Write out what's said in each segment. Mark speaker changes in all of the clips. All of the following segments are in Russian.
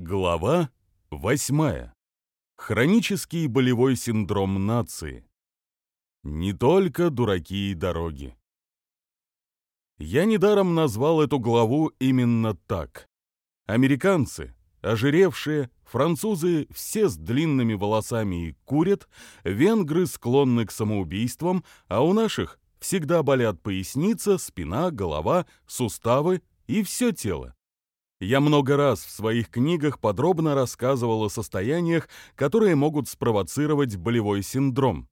Speaker 1: Глава 8. Хронический болевой синдром нации. Не только дураки и дороги. Я недаром назвал эту главу именно так. Американцы, ожиревшие, французы все с длинными волосами и курят, венгры склонны к самоубийствам, а у наших всегда болят поясница, спина, голова, суставы и все тело. Я много раз в своих книгах подробно рассказывал о состояниях, которые могут спровоцировать болевой синдром.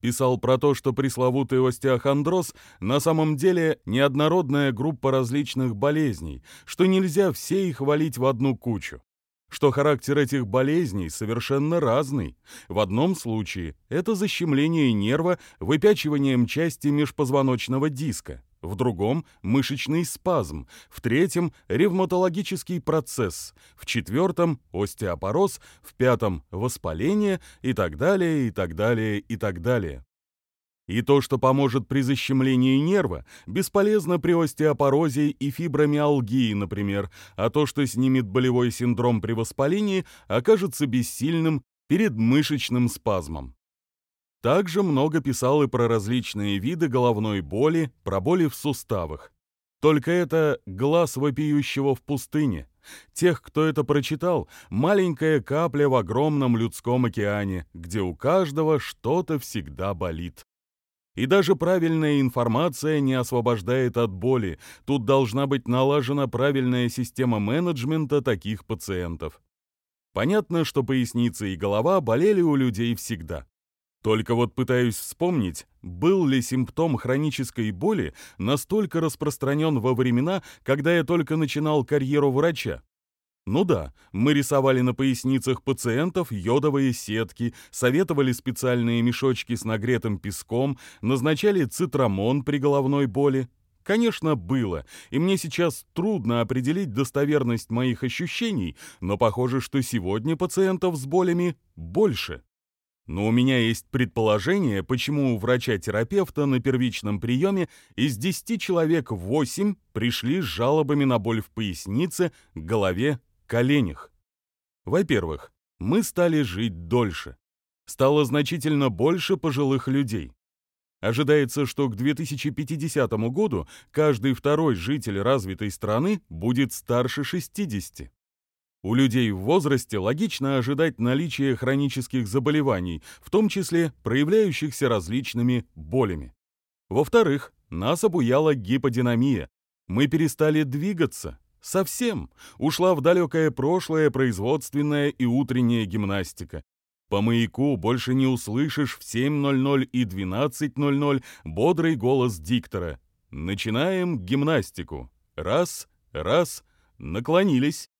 Speaker 1: Писал про то, что пресловутый остеохондроз на самом деле неоднородная группа различных болезней, что нельзя все их валить в одну кучу. Что характер этих болезней совершенно разный. В одном случае это защемление нерва выпячиванием части межпозвоночного диска в другом – мышечный спазм, в третьем – ревматологический процесс, в четвертом – остеопороз, в пятом – воспаление и так далее, и так далее, и так далее. И то, что поможет при защемлении нерва, бесполезно при остеопорозе и фибромиалгии, например, а то, что снимет болевой синдром при воспалении, окажется бессильным перед мышечным спазмом. Также много писал и про различные виды головной боли, про боли в суставах. Только это глаз вопиющего в пустыне. Тех, кто это прочитал, маленькая капля в огромном людском океане, где у каждого что-то всегда болит. И даже правильная информация не освобождает от боли. Тут должна быть налажена правильная система менеджмента таких пациентов. Понятно, что поясница и голова болели у людей всегда. Только вот пытаюсь вспомнить, был ли симптом хронической боли настолько распространен во времена, когда я только начинал карьеру врача. Ну да, мы рисовали на поясницах пациентов йодовые сетки, советовали специальные мешочки с нагретым песком, назначали цитрамон при головной боли. Конечно, было, и мне сейчас трудно определить достоверность моих ощущений, но похоже, что сегодня пациентов с болями больше. Но у меня есть предположение, почему у врача-терапевта на первичном приеме из 10 человек 8 пришли с жалобами на боль в пояснице, голове, коленях. Во-первых, мы стали жить дольше. Стало значительно больше пожилых людей. Ожидается, что к 2050 году каждый второй житель развитой страны будет старше 60. У людей в возрасте логично ожидать наличия хронических заболеваний, в том числе проявляющихся различными болями. Во-вторых, нас обуяла гиподинамия. Мы перестали двигаться. Совсем. Ушла в далекое прошлое производственная и утренняя гимнастика. По маяку больше не услышишь в 7.00 и 12.00 бодрый голос диктора. Начинаем гимнастику. Раз, раз, наклонились.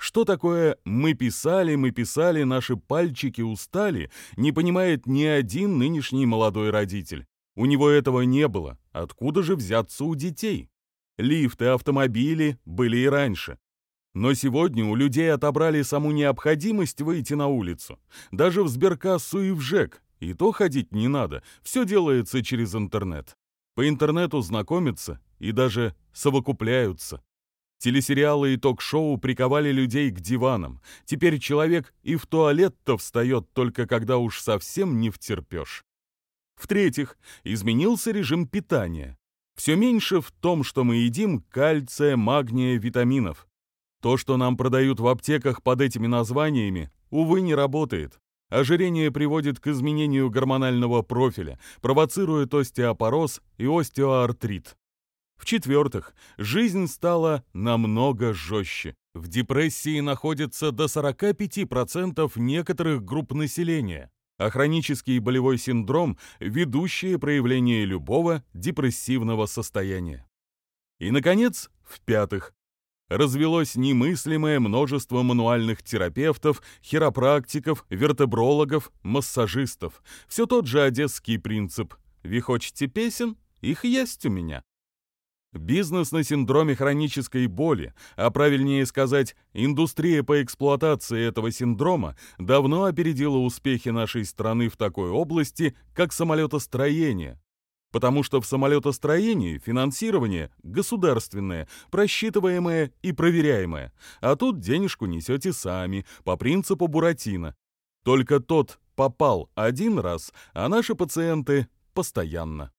Speaker 1: Что такое «мы писали, мы писали, наши пальчики устали» не понимает ни один нынешний молодой родитель. У него этого не было. Откуда же взяться у детей? Лифты, автомобили были и раньше. Но сегодня у людей отобрали саму необходимость выйти на улицу. Даже в сберкассу и в ЖЭК. И то ходить не надо. Все делается через интернет. По интернету знакомятся и даже совокупляются. Телесериалы и ток-шоу приковали людей к диванам. Теперь человек и в туалет-то встает только когда уж совсем не втерпешь. В-третьих, изменился режим питания. Все меньше в том, что мы едим кальция, магния, витаминов. То, что нам продают в аптеках под этими названиями, увы, не работает. Ожирение приводит к изменению гормонального профиля, провоцирует остеопороз и остеоартрит. В-четвертых, жизнь стала намного жестче. В депрессии находится до 45% некоторых групп населения, а хронический болевой синдром – ведущее проявление любого депрессивного состояния. И, наконец, в-пятых, развелось немыслимое множество мануальных терапевтов, хиропрактиков, вертебрологов, массажистов. Все тот же одесский принцип «Вы хотите песен? Их есть у меня». Бизнес на синдроме хронической боли, а правильнее сказать, индустрия по эксплуатации этого синдрома давно опередила успехи нашей страны в такой области, как самолетостроение. Потому что в самолетостроении финансирование государственное, просчитываемое и проверяемое, а тут денежку несете сами, по принципу Буратино. Только тот попал один раз, а наши пациенты – постоянно.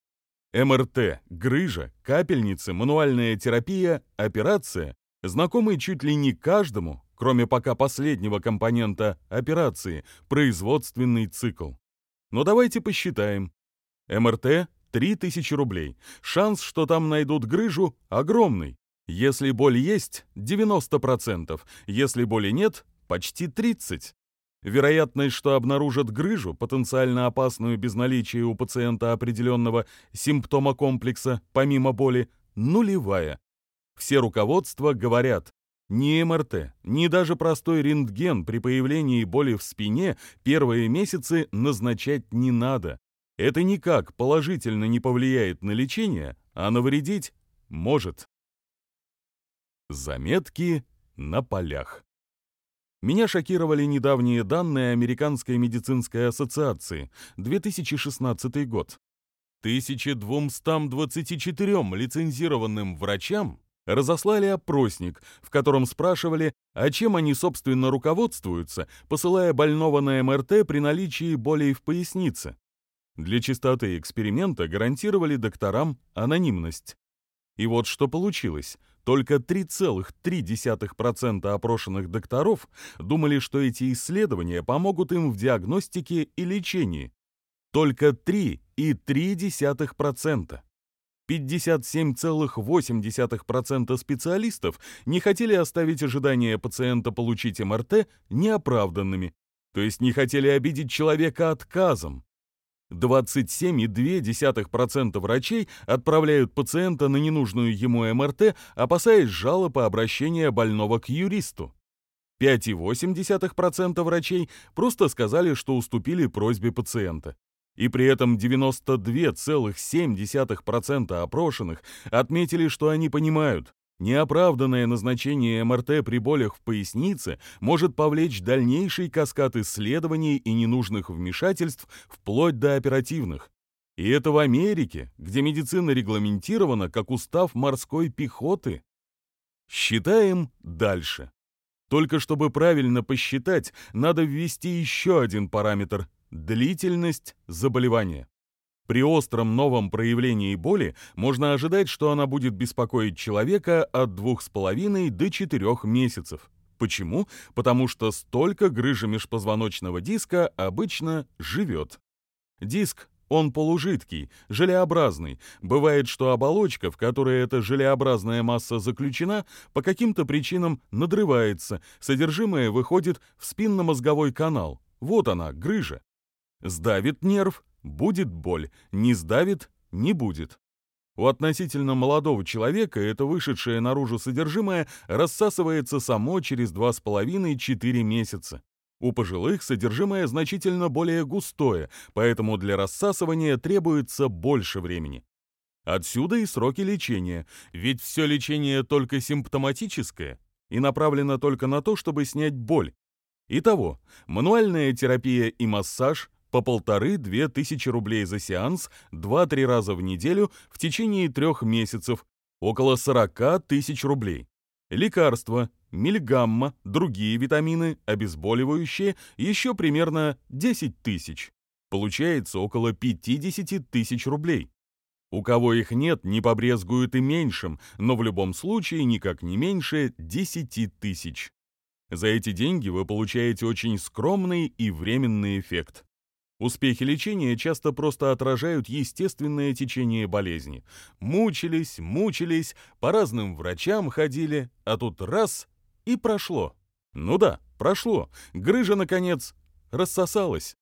Speaker 1: МРТ, грыжа, капельницы, мануальная терапия, операция – знакомый чуть ли не каждому, кроме пока последнего компонента операции – производственный цикл. Но давайте посчитаем. МРТ 3000 рублей. Шанс, что там найдут грыжу, огромный. Если боль есть, 90%. Если боли нет, почти 30%. Вероятность, что обнаружат грыжу, потенциально опасную без наличия у пациента определенного симптома комплекса, помимо боли, нулевая. Все руководства говорят, ни МРТ, ни даже простой рентген при появлении боли в спине первые месяцы назначать не надо. Это никак положительно не повлияет на лечение, а навредить может. Заметки на полях. Меня шокировали недавние данные Американской медицинской ассоциации, 2016 год. 1224 лицензированным врачам разослали опросник, в котором спрашивали, а чем они, собственно, руководствуются, посылая больного на МРТ при наличии болей в пояснице. Для чистоты эксперимента гарантировали докторам анонимность. И вот что получилось. Только 3,3% опрошенных докторов думали, что эти исследования помогут им в диагностике и лечении. Только 3,3%. 57,8% специалистов не хотели оставить ожидания пациента получить МРТ неоправданными, то есть не хотели обидеть человека отказом. 27,2% врачей отправляют пациента на ненужную ему МРТ, опасаясь жалоб и обращения больного к юристу. 5,8% врачей просто сказали, что уступили просьбе пациента. И при этом 92,7% опрошенных отметили, что они понимают, Неоправданное назначение МРТ при болях в пояснице может повлечь дальнейший каскад исследований и ненужных вмешательств вплоть до оперативных. И это в Америке, где медицина регламентирована как устав морской пехоты. Считаем дальше. Только чтобы правильно посчитать, надо ввести еще один параметр – длительность заболевания. При остром новом проявлении боли можно ожидать, что она будет беспокоить человека от 2,5 до 4 месяцев. Почему? Потому что столько грыжа межпозвоночного диска обычно живет. Диск он полужидкий, желеобразный. Бывает, что оболочка, в которой эта желеобразная масса заключена, по каким-то причинам надрывается, содержимое выходит в спинномозговой канал. Вот она, грыжа. Сдавит нерв, Будет боль, не сдавит – не будет. У относительно молодого человека это вышедшее наружу содержимое рассасывается само через 2,5-4 месяца. У пожилых содержимое значительно более густое, поэтому для рассасывания требуется больше времени. Отсюда и сроки лечения, ведь все лечение только симптоматическое и направлено только на то, чтобы снять боль. Итого, мануальная терапия и массаж по полторы-две тысячи рублей за сеанс 2-3 раза в неделю в течение трех месяцев, около 40 тысяч рублей. Лекарства, мильгамма, другие витамины, обезболивающие, еще примерно 10 тысяч. Получается около 50 тысяч рублей. У кого их нет, не побрезгуют и меньшим, но в любом случае никак не меньше 10 тысяч. За эти деньги вы получаете очень скромный и временный эффект. Успехи лечения часто просто отражают естественное течение болезни. Мучились, мучились, по разным врачам ходили, а тут раз — и прошло. Ну да, прошло. Грыжа, наконец, рассосалась.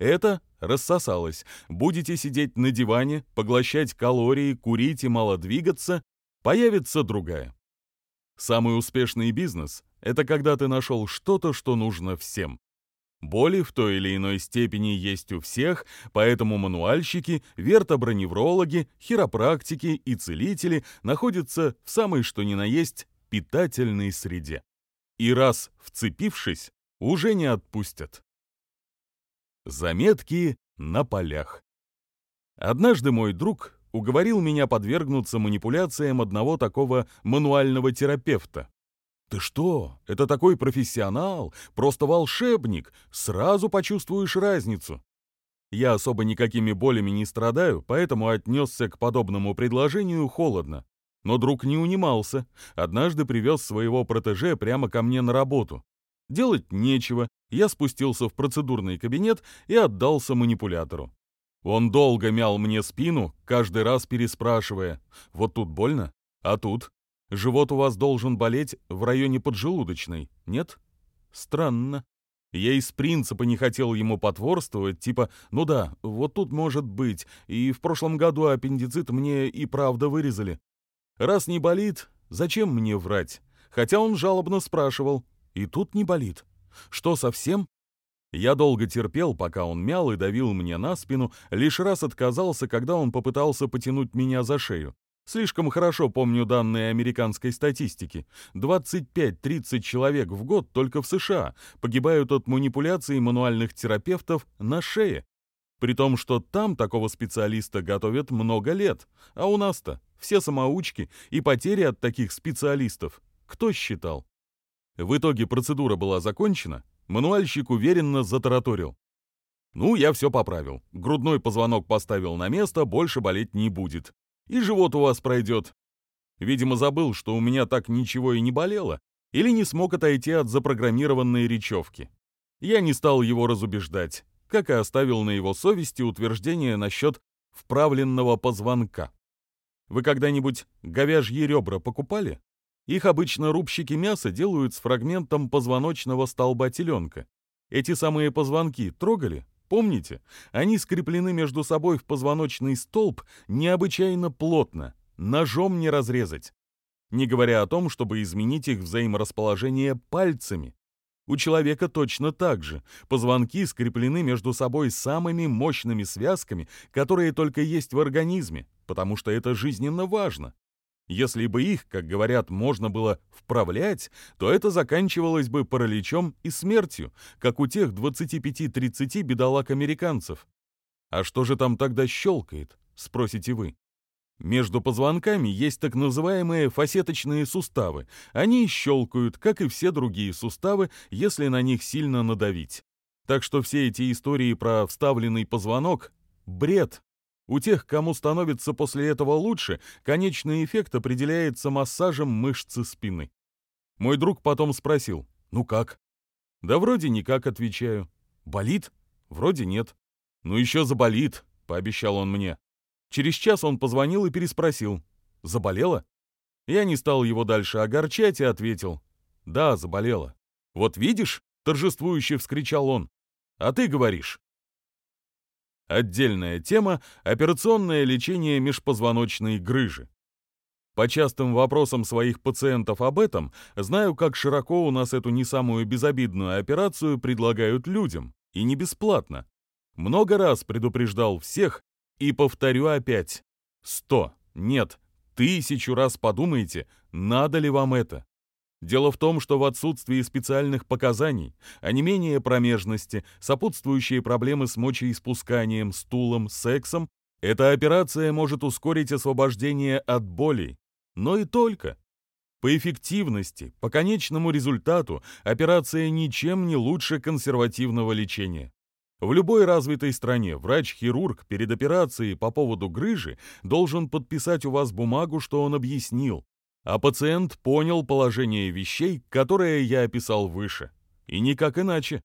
Speaker 1: Это рассосалось. Будете сидеть на диване, поглощать калории, курить и мало двигаться, появится другая. Самый успешный бизнес — это когда ты нашел что-то, что нужно всем. Боли в той или иной степени есть у всех, поэтому мануальщики, вертоброневрологи, хиропрактики и целители находятся в самой что ни на есть питательной среде. И раз вцепившись, уже не отпустят. Заметки на полях. Однажды мой друг уговорил меня подвергнуться манипуляциям одного такого мануального терапевта. «Ты что? Это такой профессионал, просто волшебник, сразу почувствуешь разницу». Я особо никакими болями не страдаю, поэтому отнесся к подобному предложению холодно. Но друг не унимался. Однажды привез своего протеже прямо ко мне на работу. Делать нечего, я спустился в процедурный кабинет и отдался манипулятору. Он долго мял мне спину, каждый раз переспрашивая, «Вот тут больно? А тут? Живот у вас должен болеть в районе поджелудочной, нет?» Странно. Я из принципа не хотел ему потворствовать, типа, ну да, вот тут может быть, и в прошлом году аппендицит мне и правда вырезали. Раз не болит, зачем мне врать? Хотя он жалобно спрашивал, и тут не болит. Что совсем? Я долго терпел, пока он мял и давил мне на спину, лишь раз отказался, когда он попытался потянуть меня за шею. Слишком хорошо помню данные американской статистики. 25-30 человек в год только в США погибают от манипуляций мануальных терапевтов на шее. При том, что там такого специалиста готовят много лет, а у нас-то все самоучки и потери от таких специалистов. Кто считал? В итоге процедура была закончена, мануальщик уверенно затараторил. Ну, я все поправил. Грудной позвонок поставил на место, больше болеть не будет и живот у вас пройдет. Видимо, забыл, что у меня так ничего и не болело, или не смог отойти от запрограммированной речевки. Я не стал его разубеждать, как и оставил на его совести утверждение насчет вправленного позвонка. Вы когда-нибудь говяжьи ребра покупали? Их обычно рубщики мяса делают с фрагментом позвоночного столба теленка. Эти самые позвонки трогали? Помните, они скреплены между собой в позвоночный столб необычайно плотно, ножом не разрезать. Не говоря о том, чтобы изменить их взаиморасположение пальцами. У человека точно так же. Позвонки скреплены между собой самыми мощными связками, которые только есть в организме, потому что это жизненно важно. Если бы их, как говорят, можно было вправлять, то это заканчивалось бы параличом и смертью, как у тех 25-30 бедолаг-американцев. А что же там тогда щелкает, спросите вы? Между позвонками есть так называемые фасеточные суставы. Они щелкают, как и все другие суставы, если на них сильно надавить. Так что все эти истории про вставленный позвонок — бред. У тех, кому становится после этого лучше, конечный эффект определяется массажем мышцы спины. Мой друг потом спросил, ну как? Да вроде никак, отвечаю. Болит? Вроде нет. Ну еще заболит, пообещал он мне. Через час он позвонил и переспросил. Заболела? Я не стал его дальше огорчать и ответил. Да, заболела. Вот видишь, торжествующе вскричал он. А ты говоришь, Отдельная тема – операционное лечение межпозвоночной грыжи. По частым вопросам своих пациентов об этом, знаю, как широко у нас эту не самую безобидную операцию предлагают людям, и не бесплатно. Много раз предупреждал всех, и повторю опять. Сто, нет, тысячу раз подумайте, надо ли вам это. Дело в том, что в отсутствии специальных показаний, а не менее промежности, сопутствующие проблемы с мочеиспусканием, стулом, сексом, эта операция может ускорить освобождение от боли. Но и только. По эффективности, по конечному результату, операция ничем не лучше консервативного лечения. В любой развитой стране врач-хирург перед операцией по поводу грыжи должен подписать у вас бумагу, что он объяснил, а пациент понял положение вещей, которое я описал выше. И никак иначе.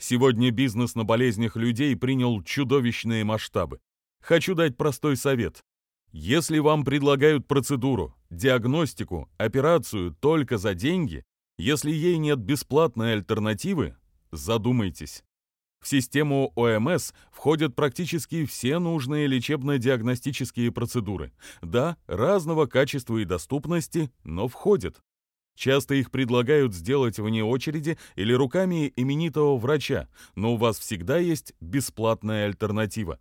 Speaker 1: Сегодня бизнес на болезнях людей принял чудовищные масштабы. Хочу дать простой совет. Если вам предлагают процедуру, диагностику, операцию только за деньги, если ей нет бесплатной альтернативы, задумайтесь. В систему ОМС входят практически все нужные лечебно-диагностические процедуры. Да, разного качества и доступности, но входят. Часто их предлагают сделать вне очереди или руками именитого врача, но у вас всегда есть бесплатная альтернатива.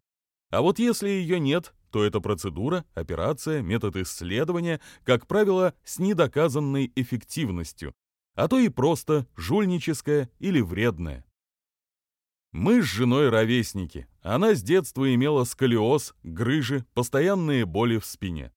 Speaker 1: А вот если ее нет, то эта процедура, операция, метод исследования, как правило, с недоказанной эффективностью, а то и просто жульническая или вредная. Мы с женой ровесники. Она с детства имела сколиоз, грыжи, постоянные боли в спине.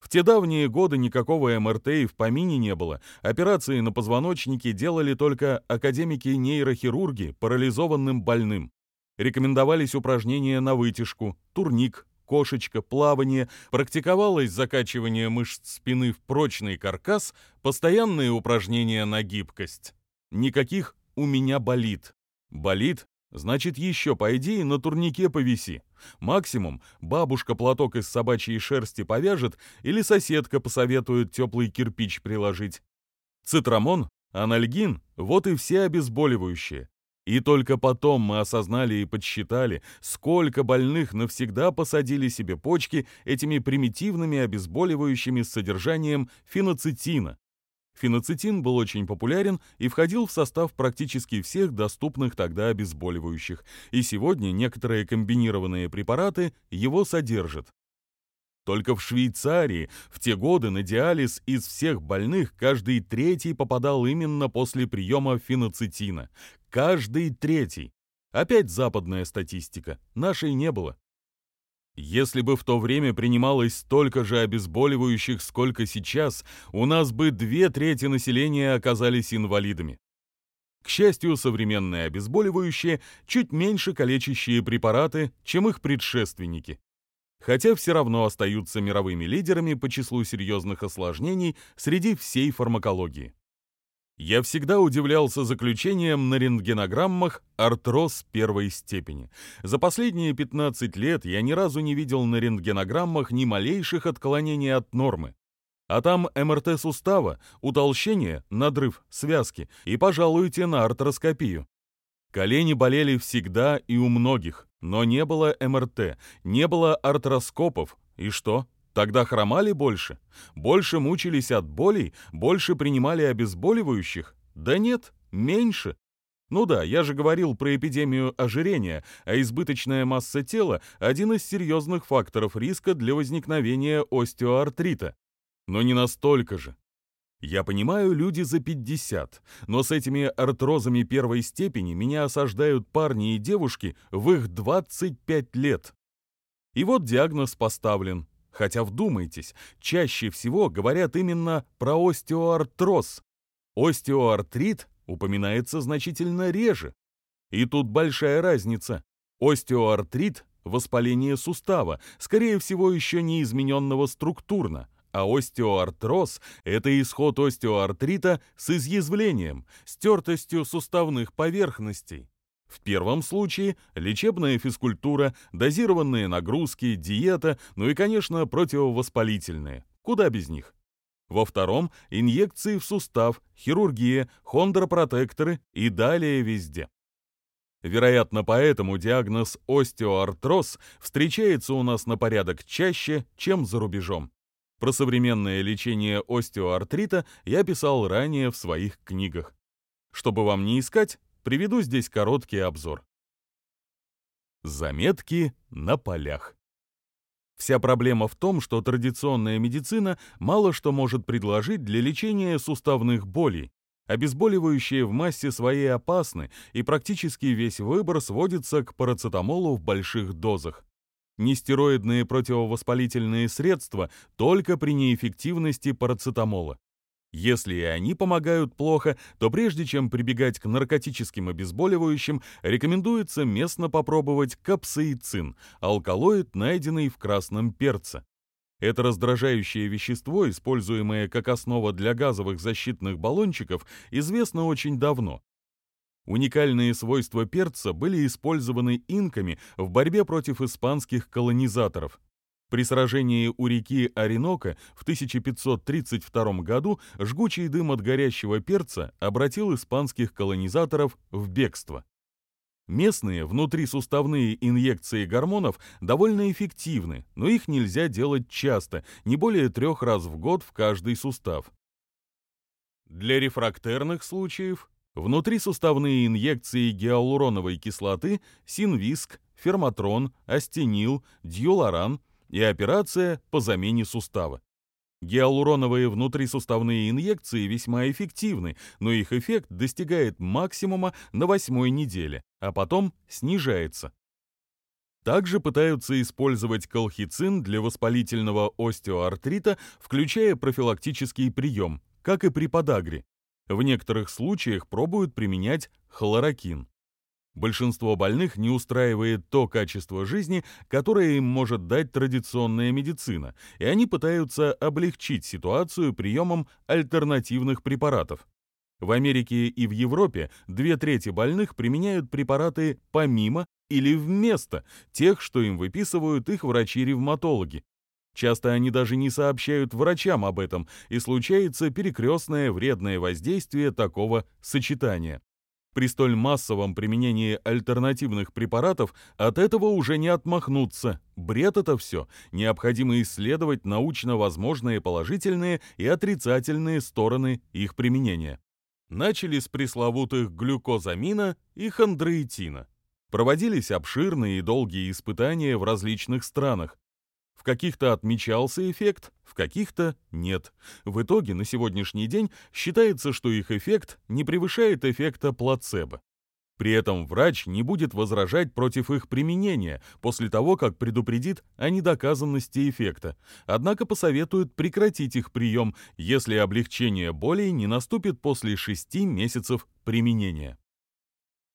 Speaker 1: В те давние годы никакого МРТ и в помине не было. Операции на позвоночнике делали только академики-нейрохирурги парализованным больным. Рекомендовались упражнения на вытяжку, турник, кошечка, плавание, практиковалось закачивание мышц спины в прочный каркас, постоянные упражнения на гибкость. Никаких «у меня болит». Болит Значит, еще пойди и на турнике повиси. Максимум бабушка платок из собачьей шерсти повяжет или соседка посоветует теплый кирпич приложить. Цитрамон, анальгин – вот и все обезболивающие. И только потом мы осознали и подсчитали, сколько больных навсегда посадили себе почки этими примитивными обезболивающими с содержанием феноцетина, Феноцетин был очень популярен и входил в состав практически всех доступных тогда обезболивающих, и сегодня некоторые комбинированные препараты его содержат. Только в Швейцарии в те годы на диализ из всех больных каждый третий попадал именно после приема феноцетина. Каждый третий. Опять западная статистика, нашей не было. Если бы в то время принималось столько же обезболивающих, сколько сейчас, у нас бы две трети населения оказались инвалидами. К счастью, современные обезболивающие чуть меньше калечащие препараты, чем их предшественники. Хотя все равно остаются мировыми лидерами по числу серьезных осложнений среди всей фармакологии. Я всегда удивлялся заключением на рентгенограммах артроз первой степени. За последние 15 лет я ни разу не видел на рентгенограммах ни малейших отклонений от нормы. А там МРТ сустава, утолщение, надрыв, связки и пожалуйте на артроскопию. Колени болели всегда и у многих, но не было МРТ, не было артроскопов. И что? Тогда хромали больше? Больше мучились от болей? Больше принимали обезболивающих? Да нет, меньше. Ну да, я же говорил про эпидемию ожирения, а избыточная масса тела – один из серьезных факторов риска для возникновения остеоартрита. Но не настолько же. Я понимаю, люди за 50, но с этими артрозами первой степени меня осаждают парни и девушки в их 25 лет. И вот диагноз поставлен Хотя вдумайтесь, чаще всего говорят именно про остеоартроз. Остеоартрит упоминается значительно реже. И тут большая разница. Остеоартрит – воспаление сустава, скорее всего, еще не измененного структурно, а остеоартроз – это исход остеоартрита с изъязвлением, стертостью суставных поверхностей. В первом случае лечебная физкультура, дозированные нагрузки, диета, ну и, конечно, противовоспалительные. Куда без них? Во втором – инъекции в сустав, хирургия, хондропротекторы и далее везде. Вероятно, поэтому диагноз остеоартроз встречается у нас на порядок чаще, чем за рубежом. Про современное лечение остеоартрита я писал ранее в своих книгах. Чтобы вам не искать, Приведу здесь короткий обзор. Заметки на полях. Вся проблема в том, что традиционная медицина мало что может предложить для лечения суставных болей. Обезболивающие в массе своей опасны, и практически весь выбор сводится к парацетамолу в больших дозах. Нестероидные противовоспалительные средства только при неэффективности парацетамола. Если и они помогают плохо, то прежде чем прибегать к наркотическим обезболивающим, рекомендуется местно попробовать капсаицин, алкалоид, найденный в красном перце. Это раздражающее вещество, используемое как основа для газовых защитных баллончиков, известно очень давно. Уникальные свойства перца были использованы инками в борьбе против испанских колонизаторов. При сражении у реки Оренока в 1532 году жгучий дым от горящего перца обратил испанских колонизаторов в бегство. Местные внутрисуставные инъекции гормонов довольно эффективны, но их нельзя делать часто, не более трех раз в год в каждый сустав. Для рефрактерных случаев внутрисуставные инъекции гиалуроновой кислоты, синвиск, ферматрон, астенил, дьюлоран – и операция по замене сустава. Гиалуроновые внутрисуставные инъекции весьма эффективны, но их эффект достигает максимума на восьмой неделе, а потом снижается. Также пытаются использовать колхицин для воспалительного остеоартрита, включая профилактический прием, как и при подагре. В некоторых случаях пробуют применять хлорокин. Большинство больных не устраивает то качество жизни, которое им может дать традиционная медицина, и они пытаются облегчить ситуацию приемом альтернативных препаратов. В Америке и в Европе две трети больных применяют препараты помимо или вместо тех, что им выписывают их врачи-ревматологи. Часто они даже не сообщают врачам об этом, и случается перекрестное вредное воздействие такого сочетания. При столь массовом применении альтернативных препаратов от этого уже не отмахнуться. Бред это все. Необходимо исследовать научно возможные положительные и отрицательные стороны их применения. Начали с пресловутых глюкозамина и хондроитина. Проводились обширные и долгие испытания в различных странах. В каких-то отмечался эффект, в каких-то нет. В итоге на сегодняшний день считается, что их эффект не превышает эффекта плацебо. При этом врач не будет возражать против их применения после того, как предупредит о недоказанности эффекта, однако посоветует прекратить их прием, если облегчение боли не наступит после 6 месяцев применения.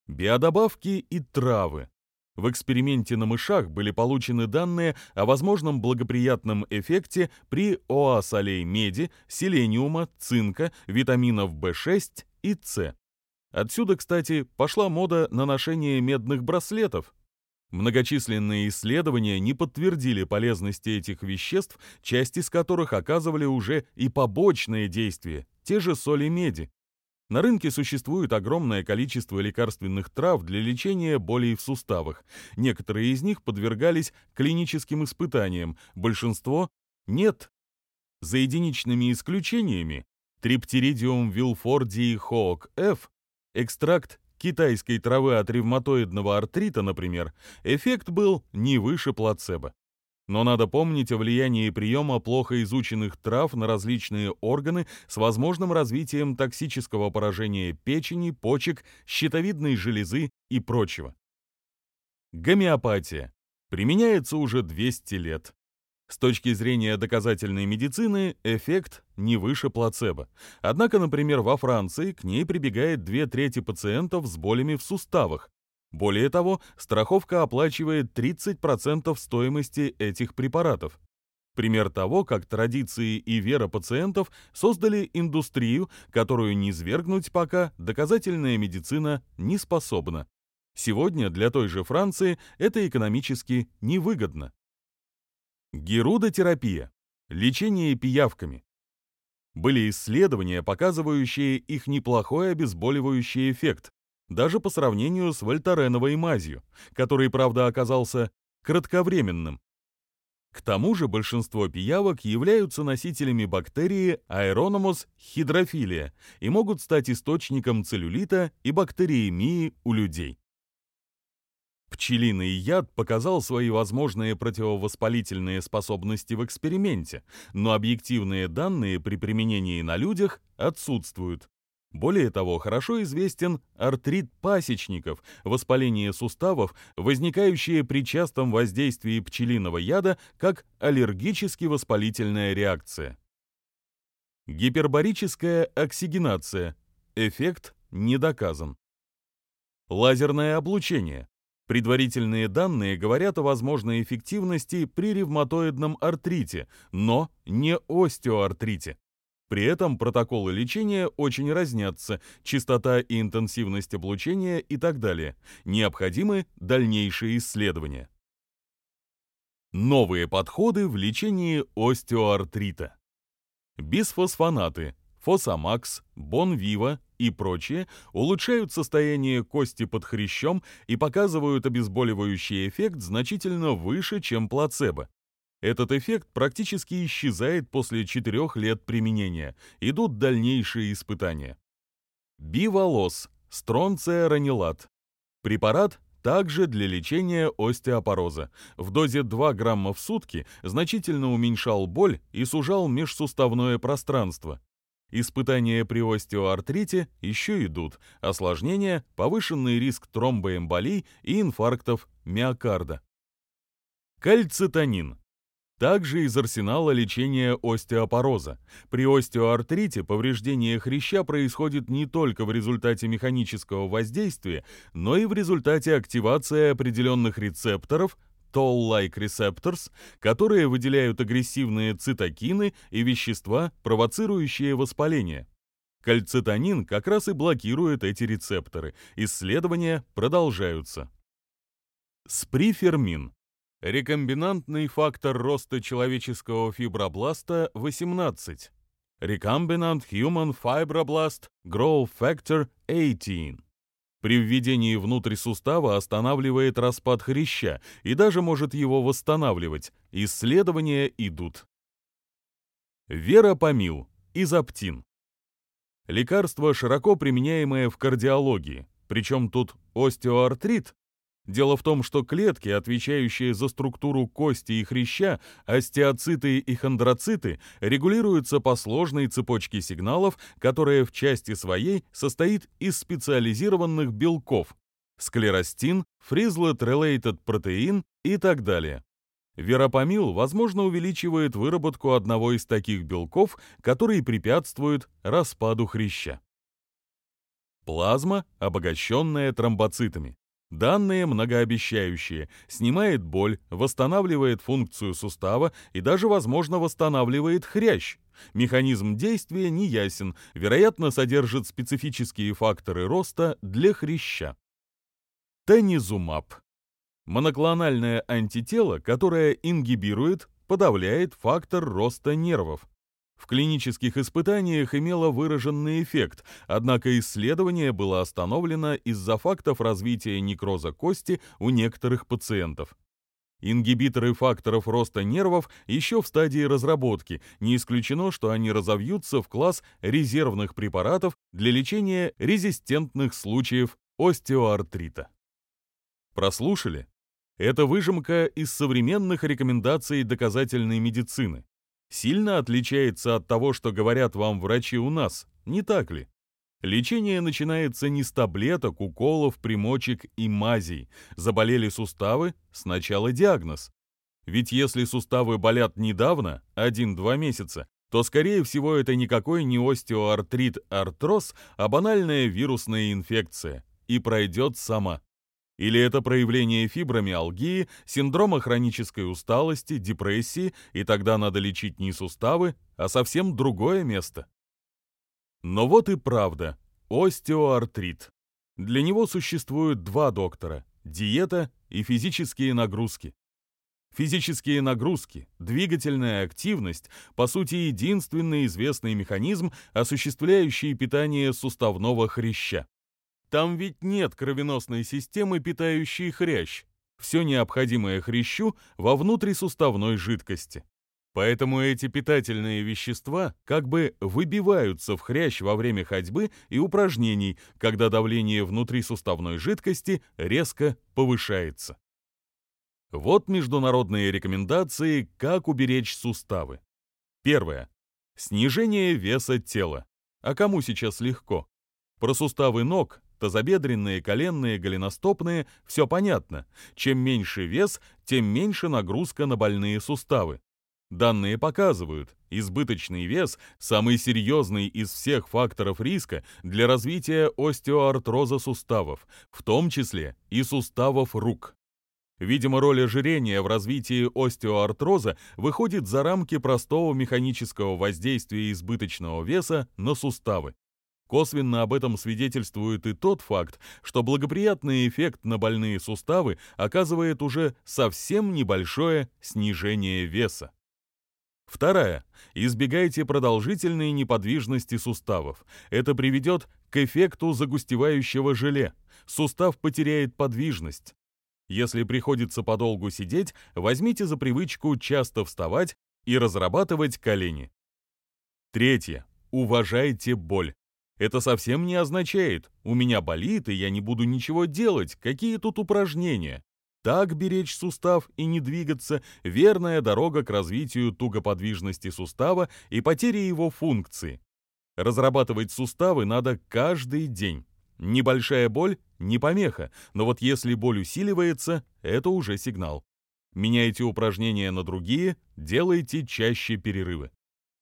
Speaker 1: Биодобавки и травы. В эксперименте на мышах были получены данные о возможном благоприятном эффекте при ОА-солей меди, селениума, цинка, витаминов В6 и С. Отсюда, кстати, пошла мода на ношение медных браслетов. Многочисленные исследования не подтвердили полезности этих веществ, часть из которых оказывали уже и побочные действия, те же соли меди. На рынке существует огромное количество лекарственных трав для лечения болей в суставах. Некоторые из них подвергались клиническим испытаниям, большинство — нет. За единичными исключениями Триптеридиум вилфордии хоок F, экстракт китайской травы от ревматоидного артрита, например, эффект был не выше плацебо. Но надо помнить о влиянии приема плохо изученных трав на различные органы с возможным развитием токсического поражения печени, почек, щитовидной железы и прочего. Гомеопатия. Применяется уже 200 лет. С точки зрения доказательной медицины, эффект не выше плацебо. Однако, например, во Франции к ней прибегает две трети пациентов с болями в суставах, более того, страховка оплачивает 30% стоимости этих препаратов. Пример того, как традиции и вера пациентов создали индустрию, которую не свергнуть пока доказательная медицина не способна. Сегодня для той же Франции это экономически невыгодно. Герудотерапия. Лечение пиявками. Были исследования, показывающие их неплохой обезболивающий эффект, даже по сравнению с вольтареновой мазью, который, правда, оказался кратковременным. К тому же большинство пиявок являются носителями бактерии Aeronomus hydrophilia и могут стать источником целлюлита и бактериемии у людей. Пчелиный яд показал свои возможные противовоспалительные способности в эксперименте, но объективные данные при применении на людях отсутствуют. Более того, хорошо известен артрит пасечников, воспаление суставов, возникающее при частом воздействии пчелиного яда как аллергически воспалительная реакция. Гипербарическая оксигенация. Эффект не доказан. Лазерное облучение. Предварительные данные говорят о возможной эффективности при ревматоидном артрите, но не остеоартрите. При этом протоколы лечения очень разнятся, частота и интенсивность облучения и так далее. Необходимы дальнейшие исследования. Новые подходы в лечении остеоартрита. Бисфосфонаты, фосамакс, бонвива и прочее улучшают состояние кости под хрящом и показывают обезболивающий эффект значительно выше, чем плацебо. Этот эффект практически исчезает после 4 лет применения. Идут дальнейшие испытания. Биволос, стронция ранилат. Препарат также для лечения остеопороза. В дозе 2 грамма в сутки значительно уменьшал боль и сужал межсуставное пространство. Испытания при остеоартрите еще идут. Осложнения, повышенный риск тромбоэмболий и инфарктов миокарда. Кальцитонин. Также из арсенала лечения остеопороза. При остеоартрите повреждение хряща происходит не только в результате механического воздействия, но и в результате активации определенных рецепторов, Toll-like receptors, которые выделяют агрессивные цитокины и вещества, провоцирующие воспаление. Кальцитонин как раз и блокирует эти рецепторы. Исследования продолжаются. Сприфермин. Рекомбинантный фактор роста человеческого фибробласта 18. Recombinant Human Fibroblast Growth Factor 18. При введении внутрь сустава останавливает распад хряща и даже может его восстанавливать. Исследования идут. Веропамил, изоптин. Лекарство, широко применяемое в кардиологии. Причем тут остеоартрит Дело в том, что клетки, отвечающие за структуру кости и хряща, остеоциты и хондроциты, регулируются по сложной цепочке сигналов, которая в части своей состоит из специализированных белков – склеростин, фризлет-related протеин и так далее. Веропамил, возможно, увеличивает выработку одного из таких белков, который препятствует распаду хряща. Плазма, обогащенная тромбоцитами. Данные многообещающие. Снимает боль, восстанавливает функцию сустава и даже, возможно, восстанавливает хрящ. Механизм действия не ясен, вероятно, содержит специфические факторы роста для хряща. Тенизумаб. Моноклональное антитело, которое ингибирует, подавляет фактор роста нервов. В клинических испытаниях имело выраженный эффект, однако исследование было остановлено из-за фактов развития некроза кости у некоторых пациентов. Ингибиторы факторов роста нервов еще в стадии разработки, не исключено, что они разовьются в класс резервных препаратов для лечения резистентных случаев остеоартрита. Прослушали? Это выжимка из современных рекомендаций доказательной медицины сильно отличается от того, что говорят вам врачи у нас, не так ли? Лечение начинается не с таблеток, уколов, примочек и мазей. Заболели суставы – сначала диагноз. Ведь если суставы болят недавно, 1-2 месяца, то, скорее всего, это никакой не остеоартрит-артроз, а банальная вирусная инфекция. И пройдет сама. Или это проявление фибромиалгии, синдрома хронической усталости, депрессии, и тогда надо лечить не суставы, а совсем другое место. Но вот и правда. Остеоартрит. Для него существуют два доктора – диета и физические нагрузки. Физические нагрузки, двигательная активность – по сути, единственный известный механизм, осуществляющий питание суставного хряща. Там ведь нет кровеносной системы, питающей хрящ. Все необходимое хрящу во внутрисуставной жидкости. Поэтому эти питательные вещества как бы выбиваются в хрящ во время ходьбы и упражнений, когда давление внутрисуставной жидкости резко повышается. Вот международные рекомендации, как уберечь суставы. Первое. Снижение веса тела. А кому сейчас легко? Про суставы ног Тазобедренные, коленные, голеностопные – все понятно. Чем меньше вес, тем меньше нагрузка на больные суставы. Данные показывают, избыточный вес – самый серьезный из всех факторов риска для развития остеоартроза суставов, в том числе и суставов рук. Видимо, роль ожирения в развитии остеоартроза выходит за рамки простого механического воздействия избыточного веса на суставы. Косвенно об этом свидетельствует и тот факт, что благоприятный эффект на больные суставы оказывает уже совсем небольшое снижение веса. Вторая. Избегайте продолжительной неподвижности суставов. Это приведет к эффекту загустевающего желе. Сустав потеряет подвижность. Если приходится подолгу сидеть, возьмите за привычку часто вставать и разрабатывать колени. Третье. Уважайте боль. Это совсем не означает «у меня болит, и я не буду ничего делать, какие тут упражнения». Так беречь сустав и не двигаться – верная дорога к развитию тугоподвижности сустава и потере его функции. Разрабатывать суставы надо каждый день. Небольшая боль – не помеха, но вот если боль усиливается, это уже сигнал. Меняйте упражнения на другие, делайте чаще перерывы.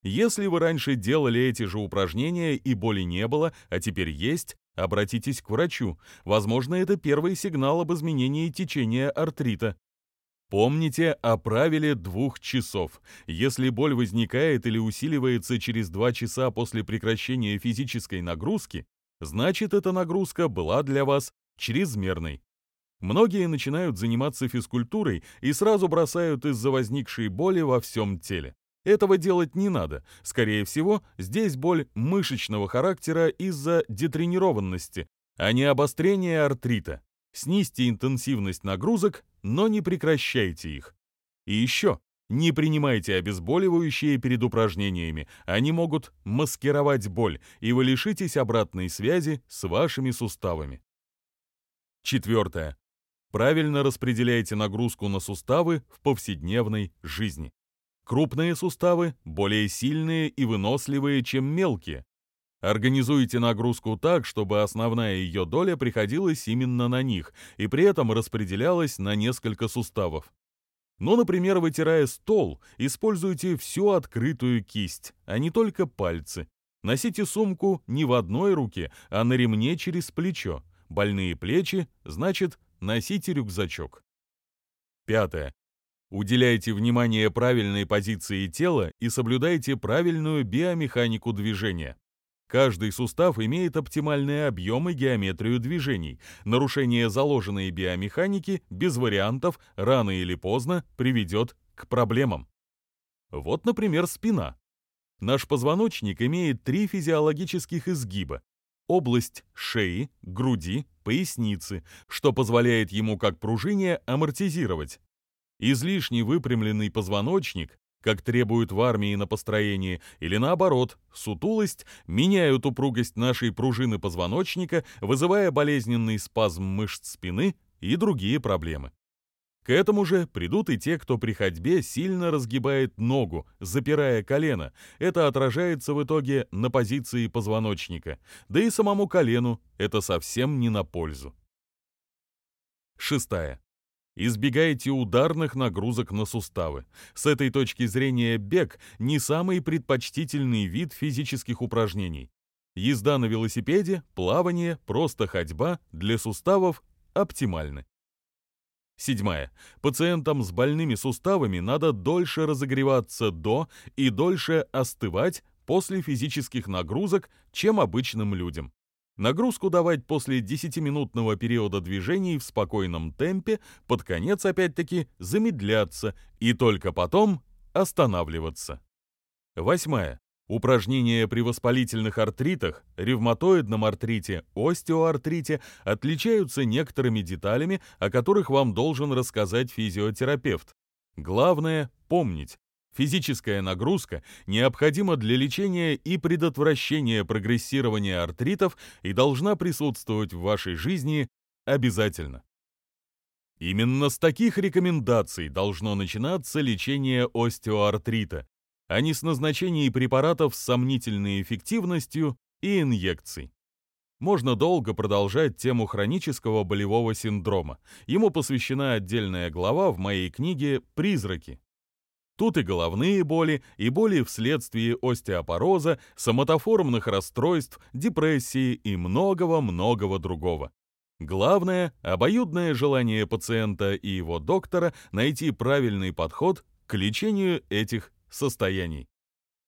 Speaker 1: Если вы раньше делали эти же упражнения и боли не было, а теперь есть, обратитесь к врачу. Возможно, это первый сигнал об изменении течения артрита. Помните о правиле двух часов. Если боль возникает или усиливается через два часа после прекращения физической нагрузки, значит эта нагрузка была для вас чрезмерной. Многие начинают заниматься физкультурой и сразу бросают из-за возникшей боли во всем теле. Этого делать не надо. Скорее всего, здесь боль мышечного характера из-за детренированности, а не обострения артрита. Снизьте интенсивность нагрузок, но не прекращайте их. И еще, не принимайте обезболивающие перед упражнениями, они могут маскировать боль, и вы лишитесь обратной связи с вашими суставами. Четвертое. Правильно распределяйте нагрузку на суставы в повседневной жизни. Крупные суставы более сильные и выносливые, чем мелкие. Организуйте нагрузку так, чтобы основная ее доля приходилась именно на них и при этом распределялась на несколько суставов. Ну, например, вытирая стол, используйте всю открытую кисть, а не только пальцы. Носите сумку не в одной руке, а на ремне через плечо. Больные плечи, значит, носите рюкзачок. Пятое. Уделяйте внимание правильной позиции тела и соблюдайте правильную биомеханику движения. Каждый сустав имеет оптимальный объем и геометрию движений. Нарушение заложенной биомеханики без вариантов рано или поздно приведет к проблемам. Вот, например, спина. Наш позвоночник имеет три физиологических изгиба. Область шеи, груди, поясницы, что позволяет ему как пружине амортизировать, Излишне выпрямленный позвоночник, как требуют в армии на построении, или наоборот, сутулость меняют упругость нашей пружины позвоночника, вызывая болезненный спазм мышц спины и другие проблемы. К этому же придут и те, кто при ходьбе сильно разгибает ногу, запирая колено. Это отражается в итоге на позиции позвоночника. Да и самому колену это совсем не на пользу. Шестая. Избегайте ударных нагрузок на суставы. С этой точки зрения бег не самый предпочтительный вид физических упражнений. Езда на велосипеде, плавание, просто ходьба для суставов оптимальны. Седьмая. Пациентам с больными суставами надо дольше разогреваться до и дольше остывать после физических нагрузок, чем обычным людям. Нагрузку давать после 10-минутного периода движений в спокойном темпе, под конец опять-таки замедляться и только потом останавливаться. Восьмая. Упражнения при воспалительных артритах, ревматоидном артрите, остеоартрите отличаются некоторыми деталями, о которых вам должен рассказать физиотерапевт. Главное помнить, Физическая нагрузка необходима для лечения и предотвращения прогрессирования артритов и должна присутствовать в вашей жизни обязательно. Именно с таких рекомендаций должно начинаться лечение остеоартрита, а не с назначения препаратов с сомнительной эффективностью и инъекций. Можно долго продолжать тему хронического болевого синдрома. Ему посвящена отдельная глава в моей книге «Призраки». Тут и головные боли, и боли вследствие остеопороза, соматоформных расстройств, депрессии и многого-многого другого. Главное – обоюдное желание пациента и его доктора найти правильный подход к лечению этих состояний.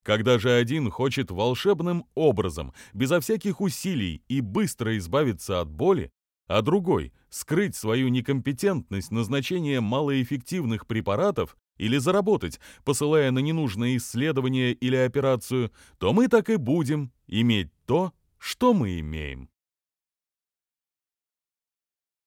Speaker 1: Когда же один хочет волшебным образом, безо всяких усилий и быстро избавиться от боли, а другой – скрыть свою некомпетентность назначения малоэффективных препаратов, или заработать, посылая на ненужные исследования или операцию, то мы так и будем иметь то, что мы имеем.